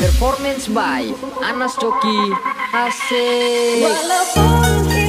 Performance by Anas Coki Asik. Walaupun